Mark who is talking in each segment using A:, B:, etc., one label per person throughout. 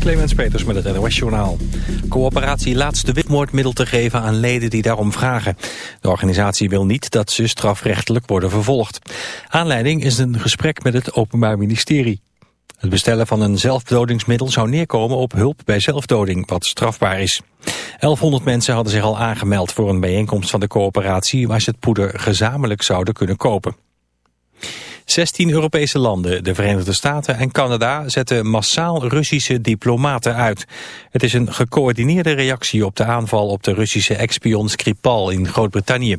A: Clemens Peters met het NOS Journaal. Coöperatie laatste witmoordmiddel te geven aan leden die daarom vragen. De organisatie wil niet dat ze strafrechtelijk worden vervolgd. Aanleiding is een gesprek met het Openbaar Ministerie. Het bestellen van een zelfdodingsmiddel zou neerkomen op hulp bij zelfdoding, wat strafbaar is. 1100 mensen hadden zich al aangemeld voor een bijeenkomst van de coöperatie... waar ze het poeder gezamenlijk zouden kunnen kopen. 16 Europese landen, de Verenigde Staten en Canada zetten massaal Russische diplomaten uit. Het is een gecoördineerde reactie op de aanval op de Russische ex-spion Skripal in Groot-Brittannië.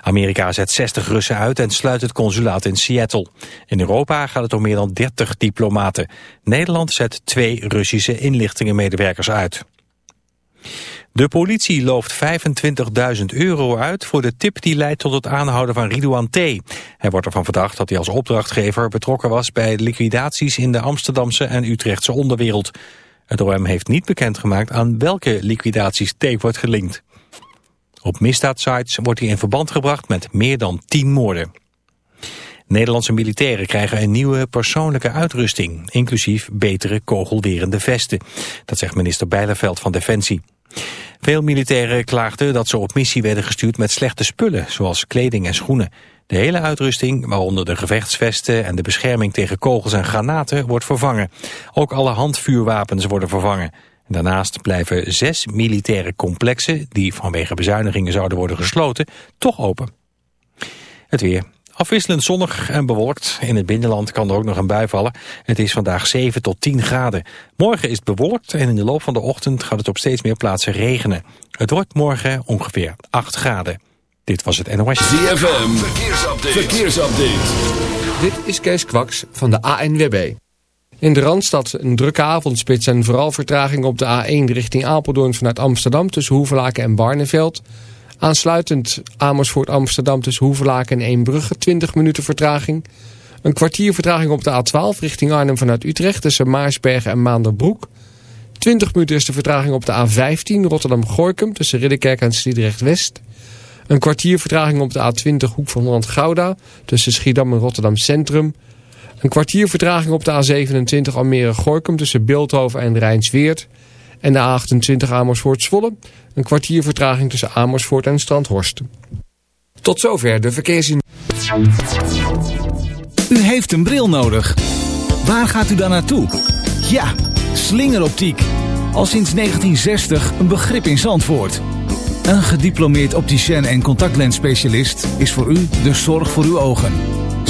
A: Amerika zet 60 Russen uit en sluit het consulaat in Seattle. In Europa gaat het om meer dan 30 diplomaten. Nederland zet twee Russische inlichtingenmedewerkers uit. De politie looft 25.000 euro uit voor de tip die leidt tot het aanhouden van Ridouan T. Hij wordt ervan verdacht dat hij als opdrachtgever betrokken was bij liquidaties in de Amsterdamse en Utrechtse onderwereld. Het OM heeft niet bekendgemaakt aan welke liquidaties T wordt gelinkt. Op misdaadsites wordt hij in verband gebracht met meer dan 10 moorden. Nederlandse militairen krijgen een nieuwe persoonlijke uitrusting, inclusief betere kogelwerende vesten. Dat zegt minister Bijlerveld van Defensie. Veel militairen klaagden dat ze op missie werden gestuurd met slechte spullen, zoals kleding en schoenen. De hele uitrusting, waaronder de gevechtsvesten en de bescherming tegen kogels en granaten, wordt vervangen. Ook alle handvuurwapens worden vervangen. Daarnaast blijven zes militaire complexen, die vanwege bezuinigingen zouden worden gesloten, toch open. Het weer. Afwisselend zonnig en bewolkt. In het binnenland kan er ook nog een bui vallen. Het is vandaag 7 tot 10 graden. Morgen is het bewolkt en in de loop van de ochtend gaat het op steeds meer plaatsen regenen. Het wordt morgen ongeveer 8 graden. Dit was het NOS.
B: ZFM, verkeersupdate. verkeersupdate.
C: Dit is Kees Kwaks van de ANWB. In de Randstad een drukke avondspits en vooral vertraging op de A1 richting Apeldoorn vanuit Amsterdam tussen Hoevelaken en Barneveld... Aansluitend Amersfoort Amsterdam tussen Hoevelaken en Eembrugge 20 minuten vertraging. Een kwartier vertraging op de A12 richting Arnhem vanuit Utrecht tussen Maarsbergen en Maanderbroek. 20 minuten is de vertraging op de A15 Rotterdam-Gorkum tussen Ridderkerk en Sliedrecht-West. Een kwartier vertraging op de A20 Hoek van Holland-Gouda tussen Schiedam en Rotterdam Centrum. Een kwartier vertraging op de A27 Almere-Gorkum tussen Beeldhoven en Rijnsweert. En de A28 Amersfoort-Zwolle. Een kwartier vertraging tussen Amersfoort en Strandhorst. Tot zover de verkeersin.
D: U heeft een bril nodig. Waar gaat u dan naartoe? Ja, slingeroptiek. Al sinds 1960 een begrip in Zandvoort. Een gediplomeerd opticien en contactlensspecialist is voor u de zorg voor uw ogen.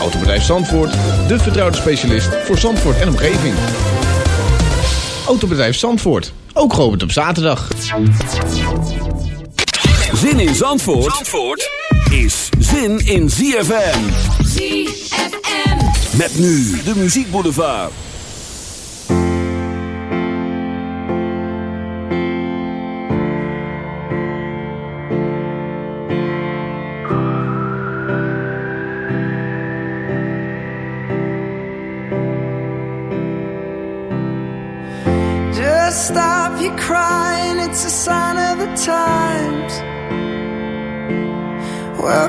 E: Autobedrijf Zandvoort, de vertrouwde specialist voor Zandvoort en omgeving. Autobedrijf Zandvoort, ook geopend op zaterdag.
B: Zin in Zandvoort, Zandvoort is zin in ZFM.
F: ZFM.
B: Met nu de muziekboulevard.
G: Just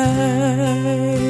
H: cry.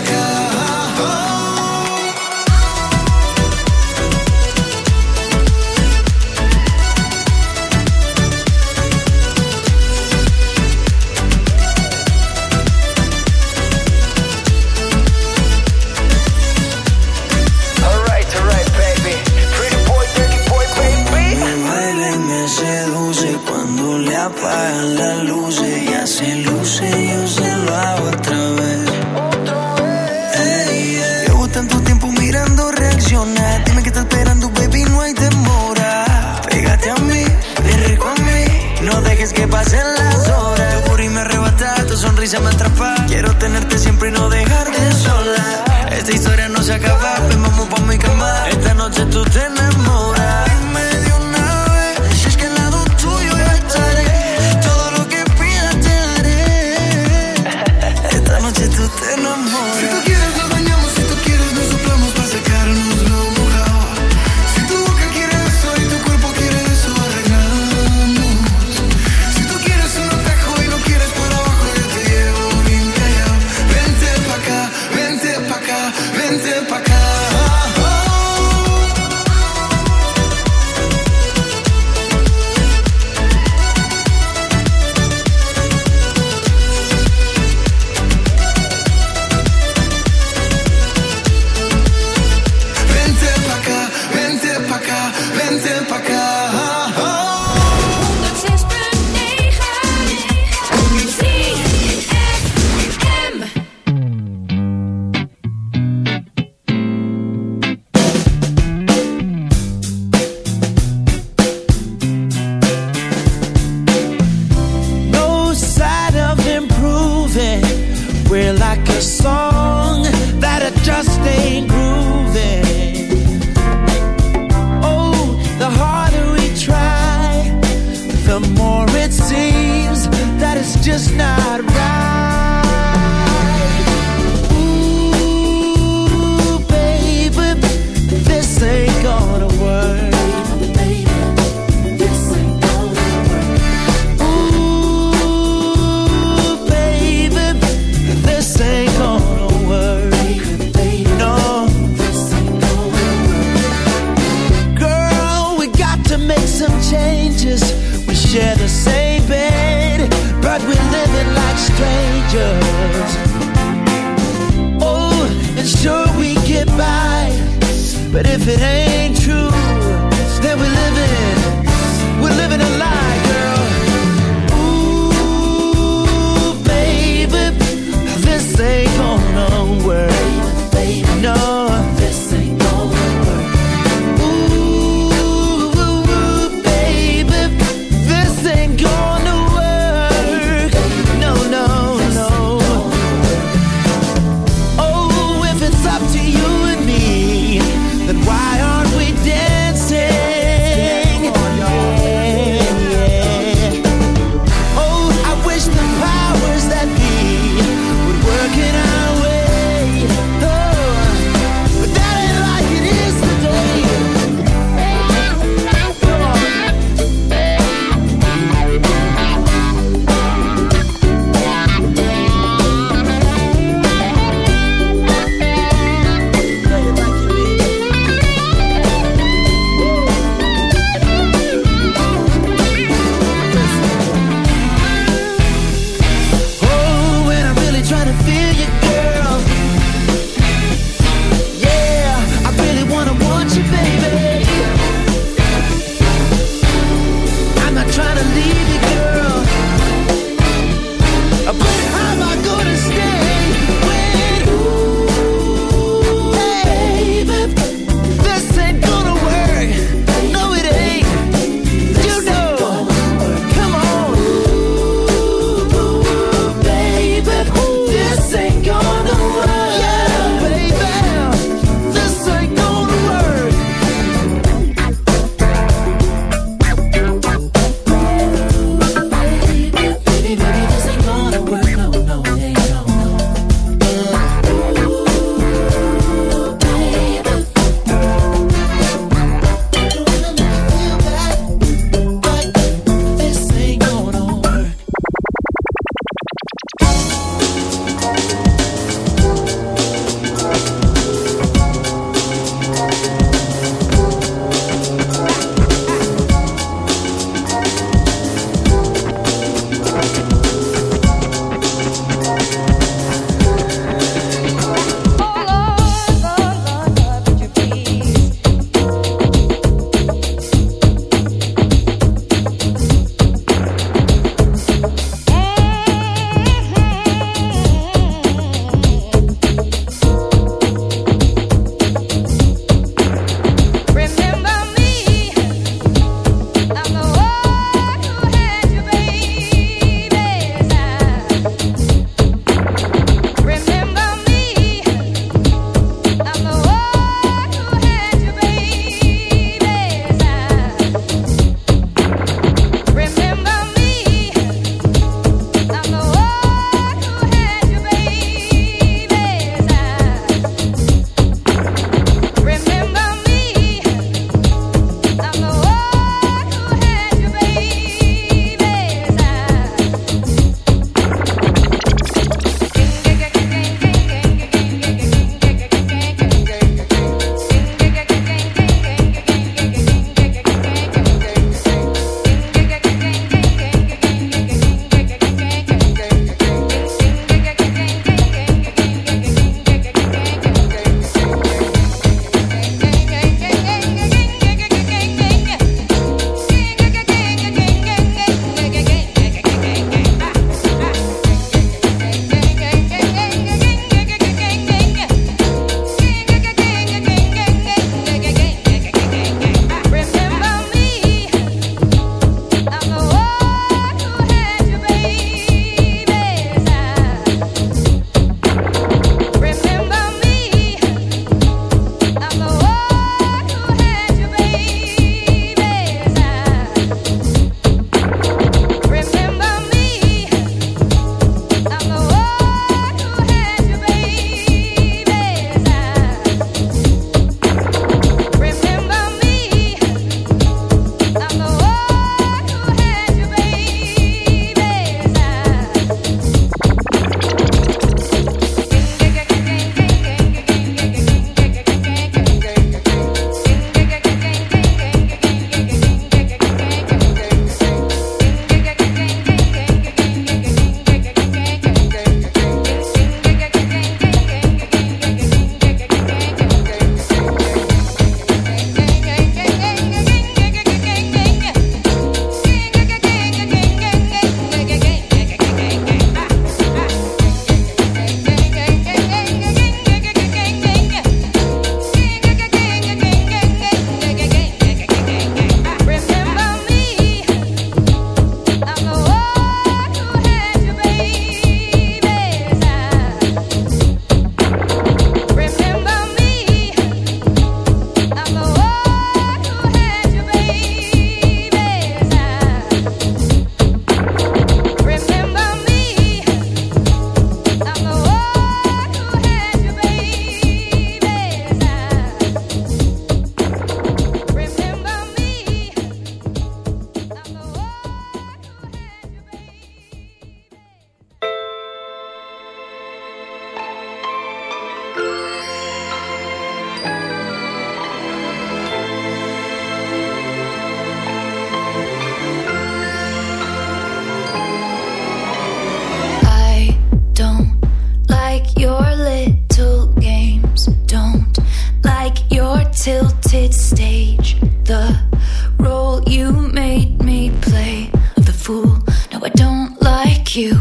I: you.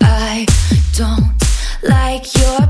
J: I don't like your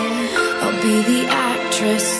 J: Be the actress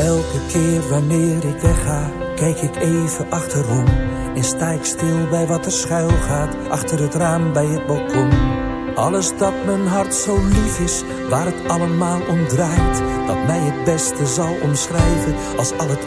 K: Elke keer wanneer ik wegga, kijk ik even achterom. En sta ik stil bij wat er schuil gaat, achter het raam bij het balkon. Alles dat mijn hart zo lief is, waar het allemaal om draait. Dat mij het beste zal omschrijven als al het